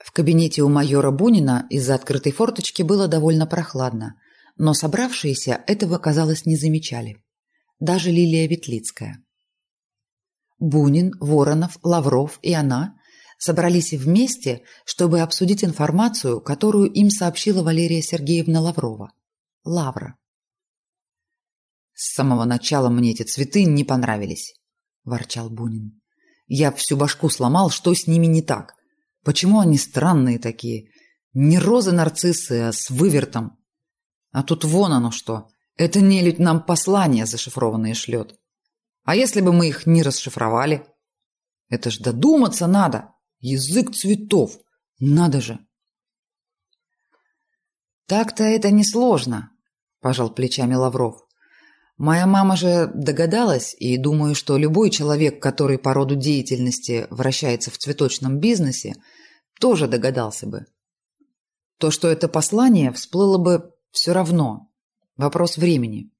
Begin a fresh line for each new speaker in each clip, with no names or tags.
В кабинете у майора Бунина из-за открытой форточки было довольно прохладно, но собравшиеся этого, казалось, не замечали. Даже Лилия Ветлицкая. Бунин, Воронов, Лавров и она собрались вместе, чтобы обсудить информацию, которую им сообщила Валерия Сергеевна Лаврова. Лавра.
«С самого начала мне эти цветы не понравились», – ворчал Бунин. «Я всю башку сломал, что с ними не так. Почему они странные такие? Не розы-нарциссы, а с вывертом. А тут вон оно что. Это нелюдь нам послания зашифрованные шлет. А если бы мы их не расшифровали? Это ж додуматься надо. Язык цветов. Надо же.
Так-то это несложно, пожал плечами Лавров. Моя мама же догадалась, и думаю, что любой человек, который по роду деятельности вращается в цветочном бизнесе, тоже догадался бы. То, что это послание, всплыло бы все равно. Вопрос времени.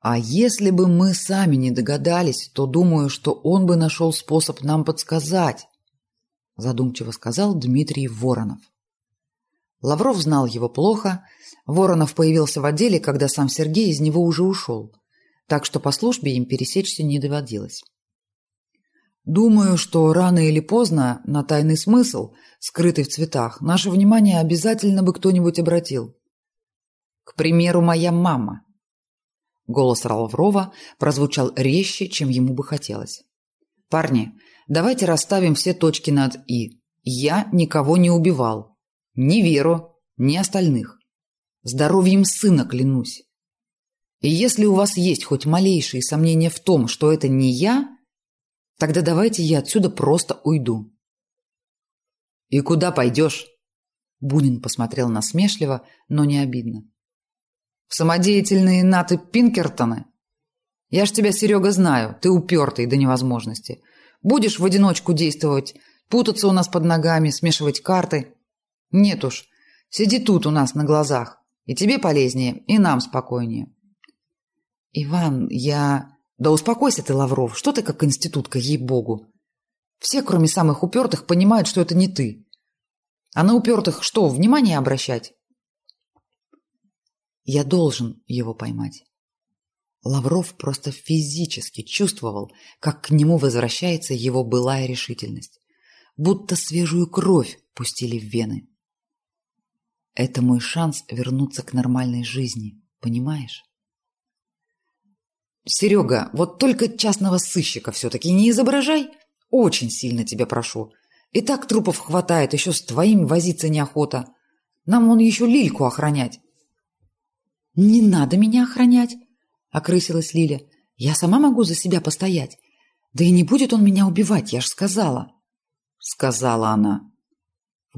А если бы мы сами не догадались, то думаю, что он бы нашел способ нам подсказать, задумчиво сказал Дмитрий Воронов. Лавров знал его плохо Воронов появился в отделе, когда сам Сергей из него уже ушел, так что по службе им пересечься не доводилось. Думаю, что рано или поздно на тайный смысл, скрытый в цветах, наше внимание обязательно бы кто-нибудь обратил. К примеру, моя мама. Голос Лаврова прозвучал резче, чем ему бы хотелось. Парни, давайте расставим все точки над «и». Я никого не убивал. Ни Веру, ни остальных. Здоровьем сына клянусь. И если у вас есть хоть малейшие сомнения в том, что это не я, тогда давайте я отсюда просто уйду. И куда пойдешь? Бунин посмотрел насмешливо, но не обидно. В самодеятельные наты Пинкертоны? Я ж тебя, Серега, знаю, ты упертый до невозможности. Будешь в одиночку действовать, путаться у нас под ногами, смешивать карты. Нет уж, сиди тут у нас на глазах. И тебе полезнее, и нам спокойнее. Иван, я... Да успокойся ты, Лавров, что ты как институтка, ей-богу. Все, кроме самых упертых, понимают, что это не ты. А на упертых что, внимание обращать? Я должен его поймать. Лавров просто физически чувствовал, как к нему возвращается его былая решительность. Будто свежую кровь пустили в вены. Это мой шанс вернуться к нормальной жизни, понимаешь? Серега, вот только частного сыщика все-таки не изображай. Очень сильно тебя прошу. И так трупов хватает, еще с твоим возиться неохота. Нам он еще Лильку охранять. Не надо меня охранять, окрысилась Лиля. Я сама могу за себя постоять. Да и не будет он меня убивать, я ж сказала. Сказала она.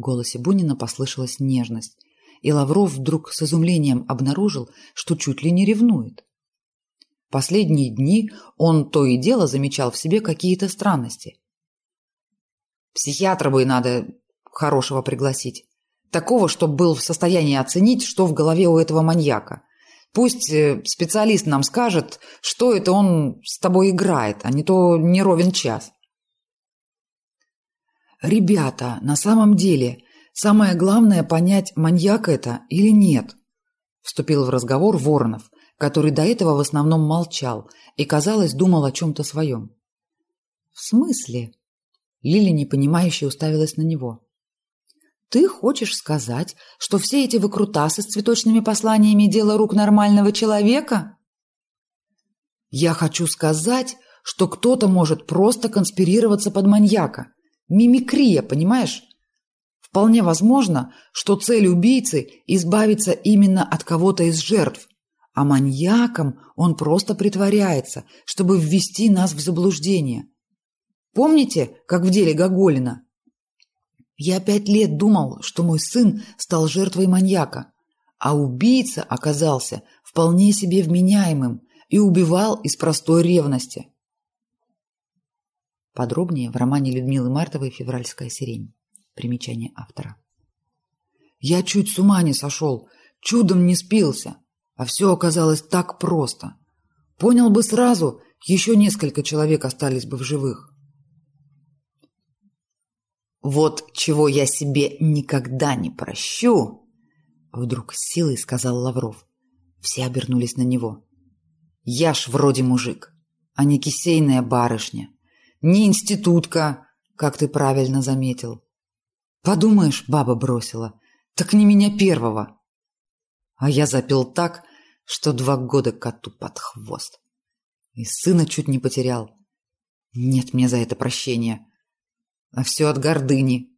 В голосе Бунина послышалась нежность и Лавров вдруг с изумлением обнаружил, что чуть ли не ревнует. Последние дни он то и дело замечал в себе какие-то странности. Психиатра бы надо хорошего пригласить. Такого, чтобы был в состоянии оценить, что в голове у этого маньяка. Пусть э, специалист нам скажет, что это он с тобой играет, а не то не ровен час. Ребята, на самом деле, Самое главное понять, маньяк это или нет. Вступил в разговор Воронов, который до этого в основном молчал и, казалось, думал о чем-то своем. В смысле? Лили непонимающе уставилась на него. Ты хочешь сказать, что все эти выкрутасы с цветочными посланиями дело рук нормального человека? Я хочу сказать, что кто-то может просто конспирироваться под маньяка. Мимикрия, понимаешь? Вполне возможно, что цель убийцы – избавиться именно от кого-то из жертв, а маньяком он просто притворяется, чтобы ввести нас в заблуждение. Помните, как в деле Гоголина? Я пять лет думал, что мой сын стал жертвой маньяка, а убийца оказался вполне себе вменяемым и убивал из простой ревности. Подробнее в романе Людмилы Мартовой «Февральская сирень». Примечание автора. Я чуть с ума не сошел, чудом не спился, а все оказалось так просто. Понял бы сразу, еще несколько человек остались бы в живых. Вот чего я себе никогда не прощу, вдруг с силой сказал Лавров. Все обернулись на него. Я ж вроде мужик, а не кисейная барышня, не институтка, как ты правильно заметил. Подумаешь, баба бросила, так не меня первого. А я запил так, что два года коту под хвост. И сына чуть не потерял. Нет мне за это прощения. А все от гордыни.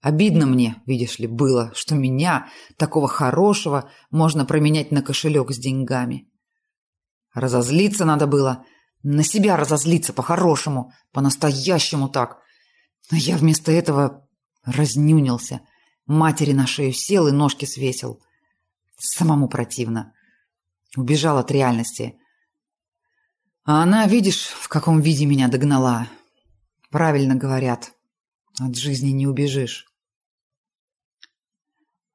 Обидно мне, видишь ли, было, что меня, такого хорошего, можно променять на кошелек с деньгами. Разозлиться надо было, на себя разозлиться по-хорошему, по-настоящему так. А я вместо этого разнюнился, матери на шею сел и ножки свесил. Самому противно. Убежал от реальности. А она, видишь, в каком виде меня догнала. Правильно говорят, от жизни не убежишь.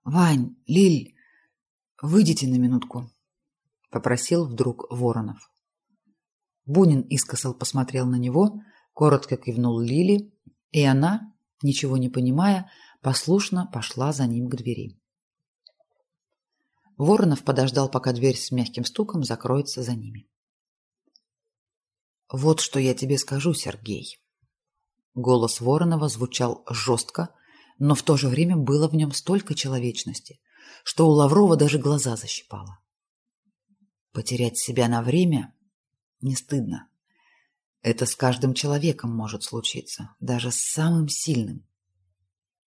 «Вань, Лиль, выйдите на минутку», — попросил вдруг Воронов. Бунин искосал посмотрел на него, коротко кивнул Лили, и она, ничего не понимая, послушно пошла за ним к двери. Воронов подождал, пока дверь с мягким стуком закроется за ними. «Вот что я тебе скажу, Сергей». Голос Воронова звучал жестко, но в то же время было в нем столько человечности, что у Лаврова даже глаза защипало. Потерять себя на время не стыдно. Это с каждым человеком может случиться, даже с самым сильным.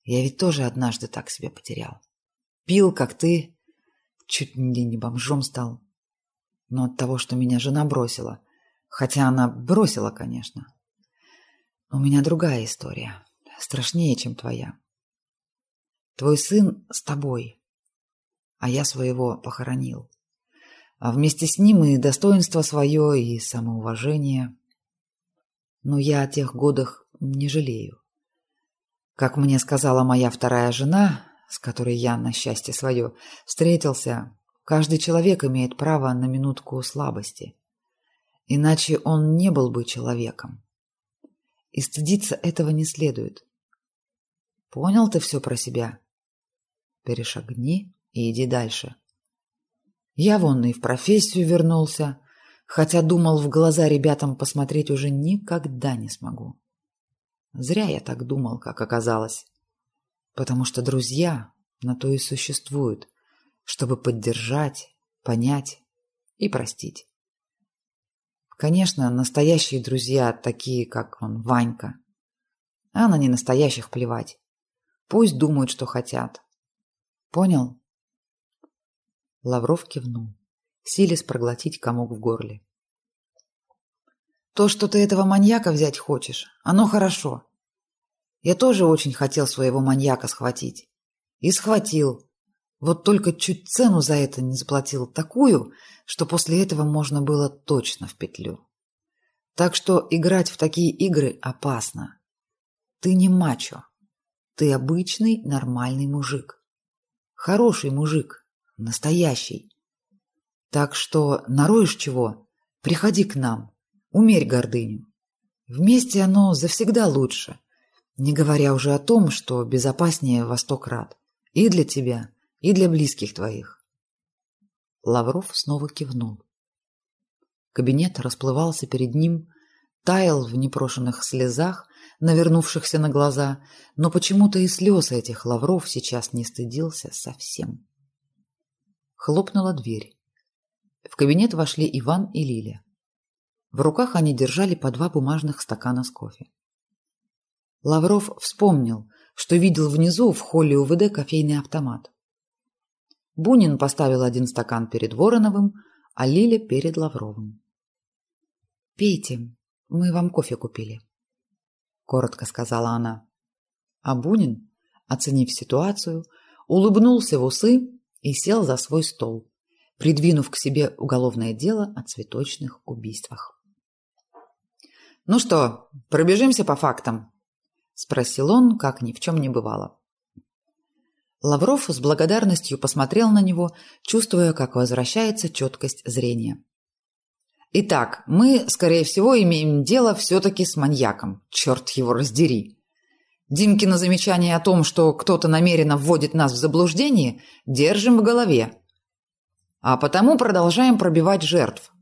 Я ведь тоже однажды так себя потерял. Пил, как ты, чуть ли не бомжом стал. Но от того, что меня жена бросила, хотя она бросила, конечно. У меня другая история, страшнее, чем твоя. Твой сын с тобой, а я своего похоронил. А вместе с ним и достоинство свое, и самоуважение. Но я о тех годах не жалею. Как мне сказала моя вторая жена, с которой я, на счастье свое, встретился, каждый человек имеет право на минутку слабости. Иначе он не был бы человеком. И стыдиться этого не следует. Понял ты все про себя? Перешагни и иди дальше. Я вон и в профессию вернулся, хотя думал в глаза ребятам посмотреть уже никогда не смогу. Зря я так думал, как оказалось. Потому что друзья на то и существуют, чтобы поддержать, понять и простить. Конечно, настоящие друзья такие, как он, Ванька. А на ненастоящих плевать. Пусть думают, что хотят. Понял? Лавров кивнул, силясь проглотить комок в горле. То, что ты этого маньяка взять хочешь, оно хорошо. Я тоже очень хотел своего маньяка схватить. И схватил. Вот только чуть цену за это не заплатил такую, что после этого можно было точно в петлю. Так что играть в такие игры опасно. Ты не мачо. Ты обычный нормальный мужик. Хороший мужик. Настоящий. Так что нароешь чего, приходи к нам. Умерь гордыню. Вместе оно завсегда лучше. Не говоря уже о том, что безопаснее во сто крат. И для тебя, и для близких твоих. Лавров снова кивнул. Кабинет расплывался перед ним, таял в непрошенных слезах, навернувшихся на глаза, но почему-то и слез этих Лавров сейчас не стыдился совсем. Хлопнула дверь. В кабинет вошли Иван и Лиля. В руках они держали по два бумажных стакана с кофе. Лавров вспомнил, что видел внизу в холле УВД кофейный автомат. Бунин поставил один стакан перед Вороновым, а Лиля перед Лавровым. «Пейте, мы вам кофе купили», — коротко сказала она. А Бунин, оценив ситуацию, улыбнулся в усы и сел за свой стол, придвинув к себе уголовное дело о цветочных убийствах. «Ну что, пробежимся по фактам?» — спросил он, как ни в чем не бывало. Лавров с благодарностью посмотрел на него, чувствуя, как возвращается четкость зрения. «Итак, мы, скорее всего, имеем дело все-таки с маньяком. Черт его раздери!» Димкино замечание о том, что кто-то намеренно вводит нас в заблуждение, держим в голове. А потому продолжаем пробивать жертв.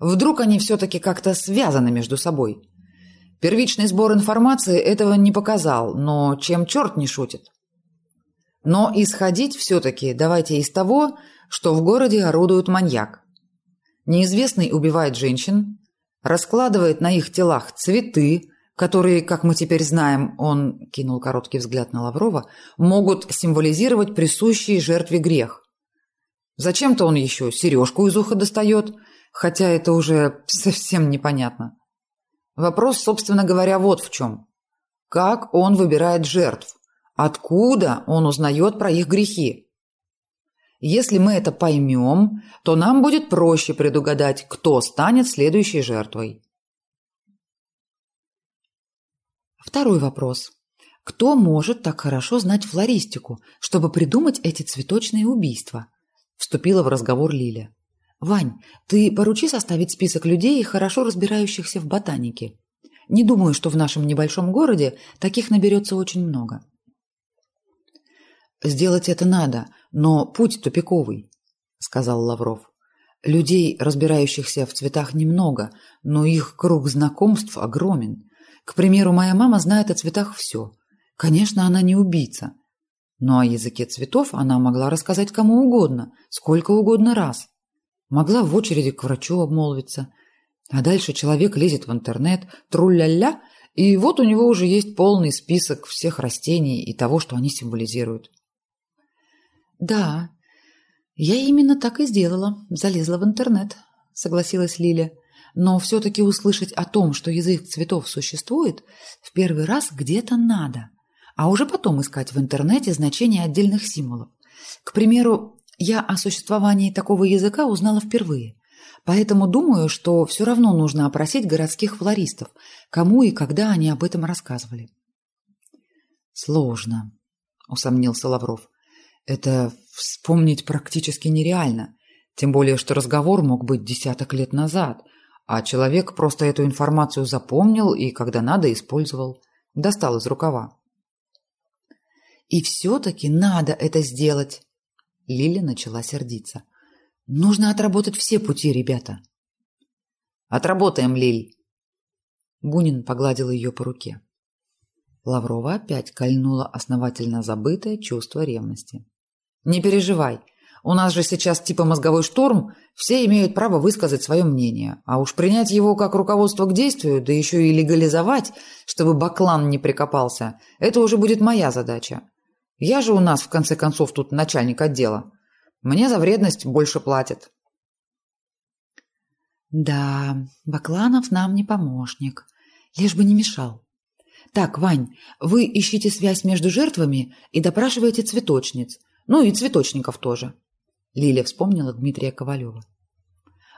Вдруг они все-таки как-то связаны между собой. Первичный сбор информации этого не показал, но чем черт не шутит. Но исходить все-таки давайте из того, что в городе орудует маньяк. Неизвестный убивает женщин, раскладывает на их телах цветы, которые, как мы теперь знаем, он кинул короткий взгляд на Лаврова, могут символизировать присущий жертве грех. Зачем-то он еще сережку из уха достает, хотя это уже совсем непонятно. Вопрос, собственно говоря, вот в чем. Как он выбирает жертв? Откуда он узнает про их грехи? Если мы это поймем, то нам будет проще предугадать, кто станет следующей жертвой.
Второй вопрос. Кто может так хорошо знать флористику, чтобы придумать эти цветочные убийства? Вступила в разговор Лиля. Вань, ты поручи составить список людей, хорошо разбирающихся в ботанике. Не думаю, что в нашем небольшом городе таких наберется очень много.
«Сделать это надо, но путь тупиковый», — сказал Лавров. «Людей, разбирающихся в цветах, немного, но их круг знакомств огромен. К примеру, моя мама знает о цветах все. Конечно, она не убийца. Но о языке цветов она могла рассказать кому угодно, сколько угодно раз. Могла в очереди к врачу обмолвиться. А дальше человек лезет в интернет, тру-ля-ля, и вот у него уже есть полный список всех растений и того, что они символизируют.
«Да, я именно так и сделала, залезла в интернет», — согласилась Лиля. «Но все-таки услышать о том, что язык цветов существует, в первый раз где-то надо, а уже потом искать в интернете значения отдельных символов. К примеру, я о существовании такого языка узнала впервые, поэтому думаю, что все равно нужно опросить городских флористов, кому и когда они об этом рассказывали».
«Сложно», — усомнился Лавров. Это вспомнить практически нереально, тем более что разговор мог быть десяток лет назад, а человек просто эту информацию запомнил и, когда надо, использовал, достал из рукава.
«И все-таки надо это сделать!» Лиля начала сердиться. «Нужно отработать все пути, ребята!»
«Отработаем, Лиль!»
Бунин погладил ее по руке. Лаврова опять кольнуло основательно забытое чувство ревности.
Не переживай. У нас же сейчас типа мозговой штурм, все имеют право высказать свое мнение. А уж принять его как руководство к действию, да еще и легализовать, чтобы баклан не прикопался, это уже будет моя задача. Я же у нас, в конце концов, тут начальник отдела. Мне за вредность больше платят.
Да, Бакланов нам не помощник, лишь бы не мешал. Так, Вань, вы ищите связь между жертвами и допрашиваете цветочниц. Ну и цветочников тоже. Лиля вспомнила Дмитрия Ковалева.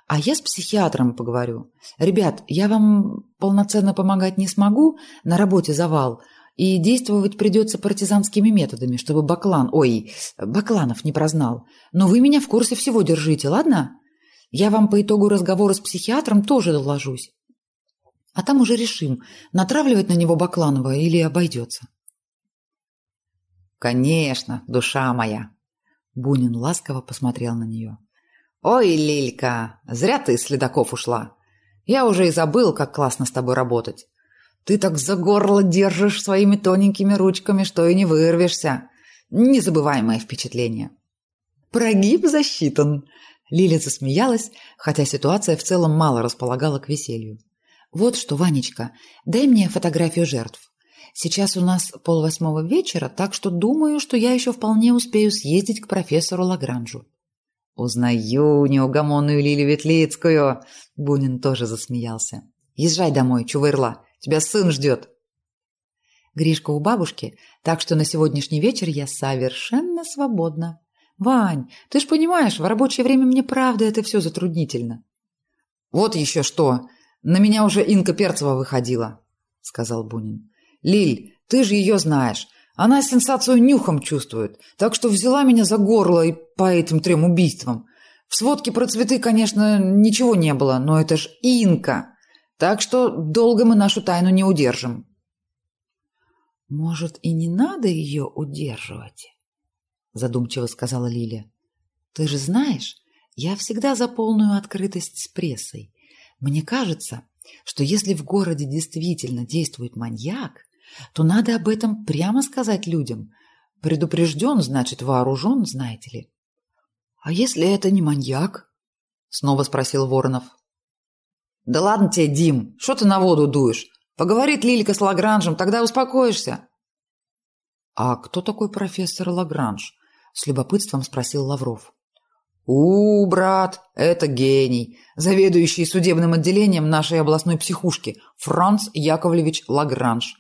А я с психиатром поговорю. Ребят, я вам полноценно помогать не смогу, на работе завал, и действовать придется партизанскими методами, чтобы Баклан, ой, Бакланов не прознал. Но вы меня в курсе всего держите, ладно? Я вам по итогу разговора с психиатром тоже доложусь. А там уже решим, натравливать на него Бакланова или обойдется.
«Конечно, душа моя!» Бунин ласково посмотрел на нее. «Ой, Лилька, зря ты из следаков ушла. Я уже и забыл, как классно с тобой работать. Ты так за горло держишь своими тоненькими ручками, что и не вырвешься. Незабываемое впечатление».
«Прогиб засчитан!» Лиля засмеялась, хотя ситуация в целом мало располагала к веселью. «Вот что, Ванечка, дай мне фотографию жертв. Сейчас у нас полвосьмого вечера, так что думаю, что я еще вполне успею съездить к профессору Лагранжу».
«Узнаю неугомонную Лилию Ветлицкую!» Бунин тоже засмеялся. «Езжай домой, чувырла, тебя сын ждет!»
Гришка у бабушки, так что на сегодняшний вечер я совершенно свободна. Вань, ты ж понимаешь, в рабочее время мне правда это все затруднительно.
Вот еще что! На меня уже Инка Перцева выходила, сказал Бунин. Лиль, ты же ее знаешь. Она сенсацию нюхом чувствует, так что взяла меня за горло и по этим трем убийствам. В сводке про цветы, конечно, ничего не было, но это ж Инка. Так что долго мы нашу тайну не удержим.
«Может, и не надо ее удерживать?» Задумчиво сказала Лилия. «Ты же знаешь, я всегда за полную открытость с прессой. Мне кажется, что если в городе действительно действует маньяк, то надо об этом прямо сказать людям. Предупрежден, значит вооружен, знаете ли. — А если это не маньяк? — снова спросил Воронов. — Да ладно тебе, Дим, что ты на воду дуешь? Поговорит Лилька с Лагранжем, тогда успокоишься. — А кто такой профессор Лагранж? — с любопытством спросил Лавров. «У, брат, это гений, заведующий судебным отделением нашей областной психушки, Франц Яковлевич Лагранж.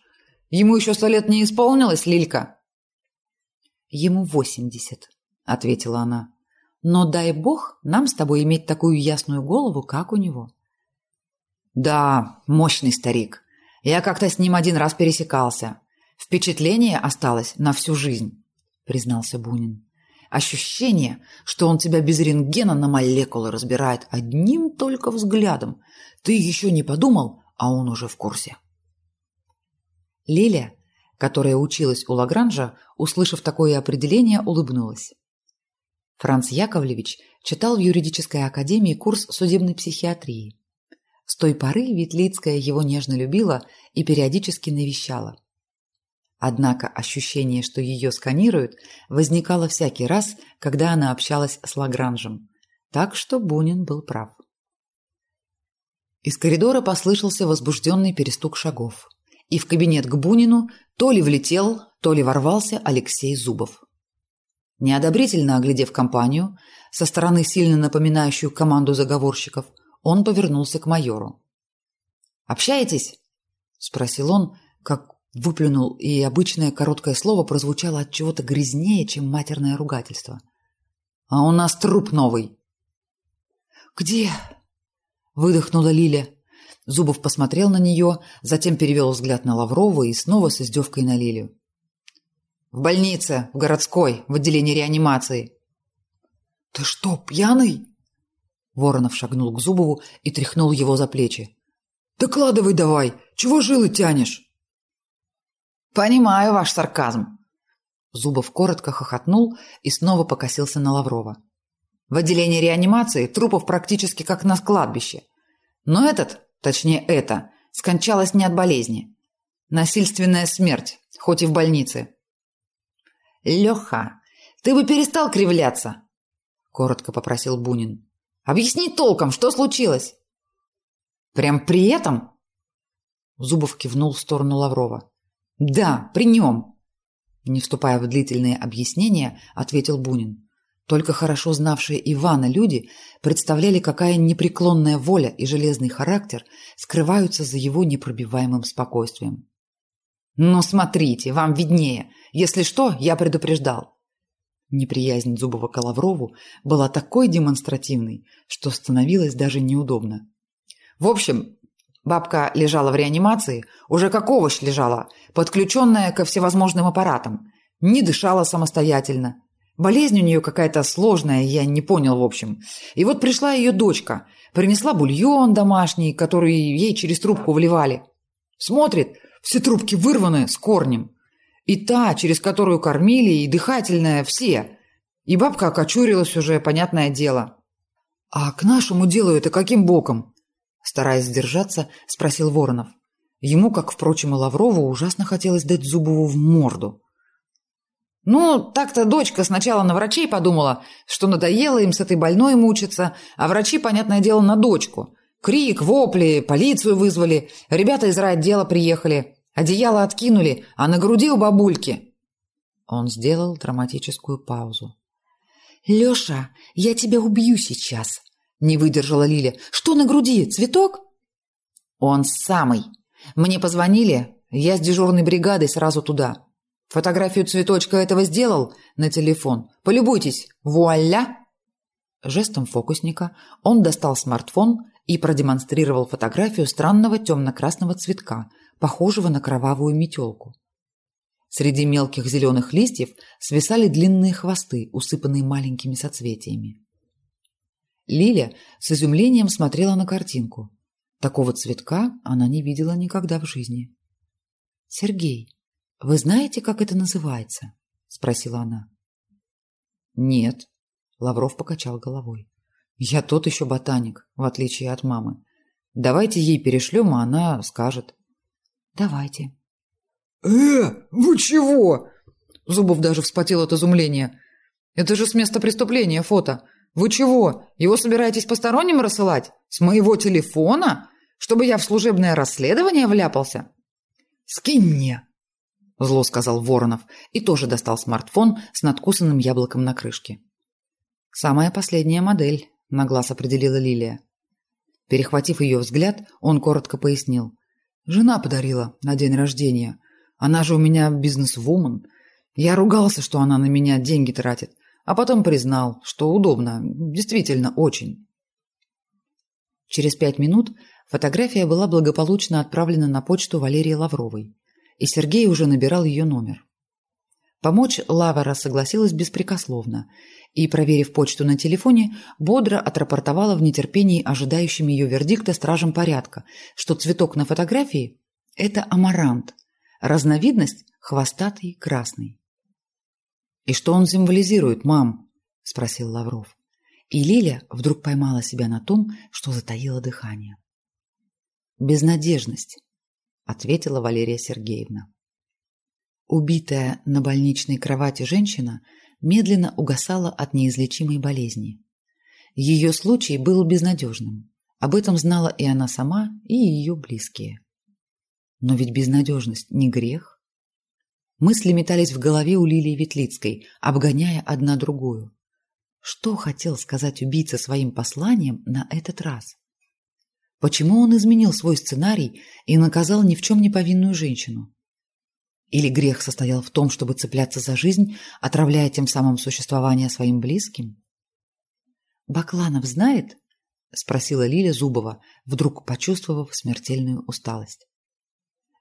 Ему еще сто лет не исполнилось, Лилька?» «Ему восемьдесят», — ответила она. «Но дай бог нам с тобой иметь такую ясную голову, как у него». «Да, мощный старик. Я как-то с ним один раз пересекался. Впечатление осталось на всю жизнь», — признался Бунин. «Ощущение, что он тебя без рентгена на молекулы разбирает одним только взглядом. Ты еще не подумал, а он уже в курсе». Лиля, которая училась у Лагранжа, услышав такое определение, улыбнулась. Франц Яковлевич читал в юридической академии курс судебной психиатрии. С той поры Ветлицкая его нежно любила и периодически навещала. Однако ощущение, что ее сканируют, возникало всякий раз, когда она общалась с Лагранжем. Так что Бунин был прав. Из коридора послышался возбужденный перестук шагов и в кабинет к Бунину то ли влетел, то ли ворвался Алексей Зубов. Неодобрительно оглядев компанию, со стороны сильно напоминающую команду заговорщиков, он повернулся к майору. «Общаетесь?» – спросил он, как выплюнул, и обычное короткое слово прозвучало от чего-то грязнее, чем матерное ругательство. «А у нас труп новый!» «Где?» – выдохнула Лиля. Зубов посмотрел на нее, затем перевел взгляд на Лаврова и снова с издевкой на Лилию. «В больнице, в городской, в отделении реанимации». «Ты что, пьяный?» Воронов шагнул к Зубову и тряхнул его за плечи. «Докладывай давай, чего жилы тянешь?» «Понимаю ваш сарказм». Зубов коротко хохотнул и снова покосился на Лаврова. «В отделении реанимации трупов практически как на кладбище. Но этот Точнее, это. Скончалась не от болезни. Насильственная смерть, хоть и в больнице. «Леха, ты бы перестал кривляться!» — коротко попросил Бунин. «Объясни толком, что случилось?» «Прям при этом?» Зубов кивнул в сторону Лаврова. «Да, при нем!» Не вступая в длительные объяснения, ответил Бунин. Только хорошо знавшие Ивана люди представляли, какая непреклонная воля и железный характер скрываются за его непробиваемым спокойствием. «Ну, смотрите, вам виднее. Если что, я предупреждал». Неприязнь Зубова к Лаврову была такой демонстративной, что становилось даже неудобно. В общем, бабка лежала в реанимации, уже как овощ лежала, подключенная ко всевозможным аппаратам, не дышала самостоятельно, Болезнь у нее какая-то сложная, я не понял, в общем. И вот пришла ее дочка, принесла бульон домашний, который ей через трубку вливали. Смотрит, все трубки вырваны с корнем. И та, через которую кормили, и дыхательная, все. И бабка окочурилась уже, понятное дело. «А к нашему делу это каким боком?» Стараясь сдержаться, спросил Воронов. Ему, как, впрочем, и Лаврову, ужасно хотелось дать Зубову в морду. Ну, так-то дочка сначала на врачей подумала, что надоело им с этой больной мучиться, а врачи, понятное дело, на дочку. Крик, вопли, полицию вызвали, ребята из райотдела приехали, одеяло откинули, а на груди у бабульки. Он сделал драматическую паузу. «Леша, я тебя убью сейчас!» — не выдержала Лиля. «Что на груди? Цветок?» «Он самый. Мне позвонили, я с дежурной бригадой сразу туда. Фотографию цветочка этого сделал на телефон. Полюбуйтесь. Вуаля!» Жестом фокусника он достал смартфон и продемонстрировал фотографию странного темно-красного цветка, похожего на кровавую метелку. Среди мелких зеленых листьев свисали длинные хвосты, усыпанные маленькими соцветиями. Лиля с изумлением смотрела на картинку. Такого цветка она не видела никогда в жизни. «Сергей, Вы знаете, как это называется? Спросила она.
Нет. Лавров покачал головой. Я тот еще ботаник, в отличие от мамы. Давайте ей перешлем, а она скажет.
Давайте.
Э, вы чего? Зубов даже вспотел от изумления. Это же с места преступления фото. Вы чего? Его собираетесь посторонним рассылать? С моего телефона? Чтобы я в служебное расследование вляпался? Скинь мне, зло сказал Воронов и тоже достал смартфон с надкусанным яблоком на крышке. Самая последняя модель, на глаз определила Лилия. Перехватив ее взгляд, он коротко пояснил. Жена подарила на день рождения. Она же у меня бизнес-вумен. Я ругался, что она на меня деньги тратит, а потом признал, что удобно, действительно очень. Через пять минут фотография была благополучно отправлена на почту Валерии Лавровой, и Сергей уже набирал ее номер. Помочь Лавара согласилась беспрекословно и, проверив почту на телефоне, бодро отрапортовала в нетерпении ожидающим ее вердикта стражам порядка, что цветок на фотографии – это амарант, разновидность – хвостатый красный. «И что он символизирует, мам?» – спросил Лавров. И Лиля вдруг поймала себя на том, что затаила дыхание. «Безнадежность», – ответила Валерия Сергеевна. Убитая на больничной кровати женщина медленно угасала от неизлечимой болезни. Ее случай был безнадежным. Об этом знала и она сама, и ее близкие. Но ведь безнадежность не грех. Мысли метались в голове у Лилии Ветлицкой, обгоняя одна другую. Что хотел сказать убийца своим посланием на этот раз? Почему он изменил свой сценарий и наказал ни в чем не повинную женщину? Или грех состоял в том, чтобы цепляться за жизнь, отравляя тем самым существование своим близким? «Бакланов знает?» – спросила Лиля Зубова, вдруг почувствовав смертельную усталость.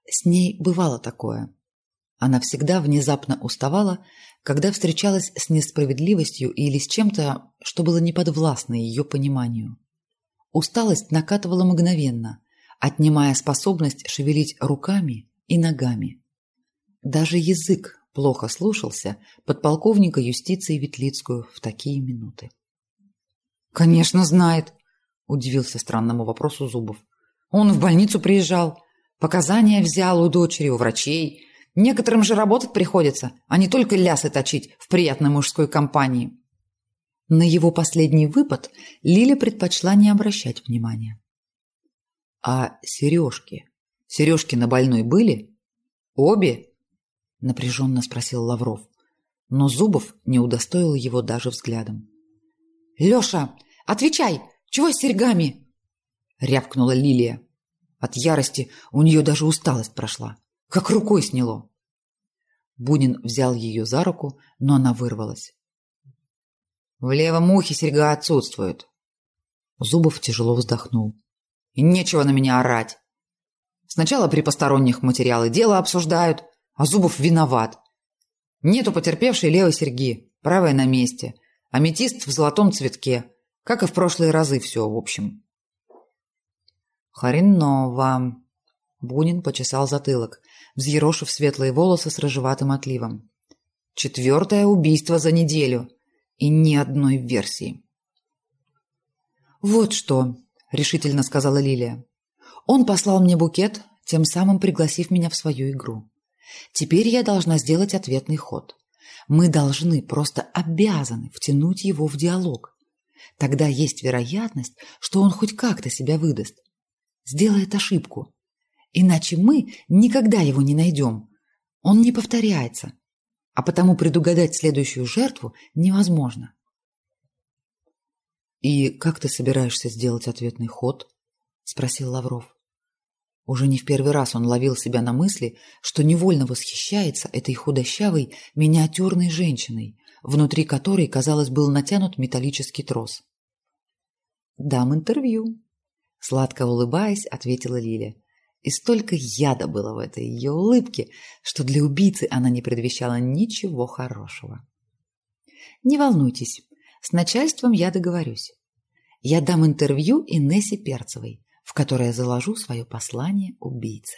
С ней бывало такое. Она всегда внезапно уставала, когда встречалась с несправедливостью или с чем-то, что было неподвластно ее пониманию. Усталость накатывала мгновенно, отнимая способность шевелить руками и ногами. Даже язык плохо слушался подполковника юстиции Ветлицкую в такие минуты. «Конечно знает», – удивился странному вопросу Зубов. «Он в больницу приезжал, показания взял у дочери, у врачей. Некоторым же работать приходится, а не только лясы точить в приятной мужской компании». На его последний выпад Лиля предпочла не обращать внимания. «А сережки? Сережки на больной были? Обе?» – напряженно спросил Лавров. Но Зубов не удостоил его даже взглядом. «Леша, отвечай! Чего с серьгами?» – рявкнула Лилия. От ярости у нее даже усталость прошла, как рукой сняло. Бунин взял ее за руку, но она вырвалась. «В левом ухе серьга отсутствует». Зубов тяжело вздохнул. «И нечего на меня орать. Сначала при посторонних материалы дела обсуждают, а Зубов виноват. Нету потерпевшей левой серьги, правая на месте. Аметист в золотом цветке. Как и в прошлые разы все, в общем. Хреново. Бунин почесал затылок, взъерошив светлые волосы с рыжеватым отливом. Четвертое убийство за неделю. И ни одной версии. «Вот что», — решительно сказала Лилия. «Он послал мне букет, тем самым пригласив меня в свою игру. Теперь я должна сделать ответный ход. Мы должны, просто обязаны втянуть его в диалог. Тогда есть вероятность, что он хоть как-то себя выдаст. Сделает ошибку. Иначе мы никогда его не найдем. Он не повторяется. А потому предугадать следующую жертву невозможно. «И как ты собираешься сделать ответный ход?» – спросил Лавров. Уже не в первый раз он ловил себя на мысли, что невольно восхищается этой худощавой, миниатюрной женщиной, внутри которой, казалось, был натянут металлический трос. «Дам интервью», — сладко улыбаясь, ответила Лиля. И столько яда было в этой ее улыбке, что для убийцы она не предвещала ничего хорошего. «Не волнуйтесь, с начальством я договорюсь. Я дам интервью Инессе Перцевой, в которое заложу свое послание убийце.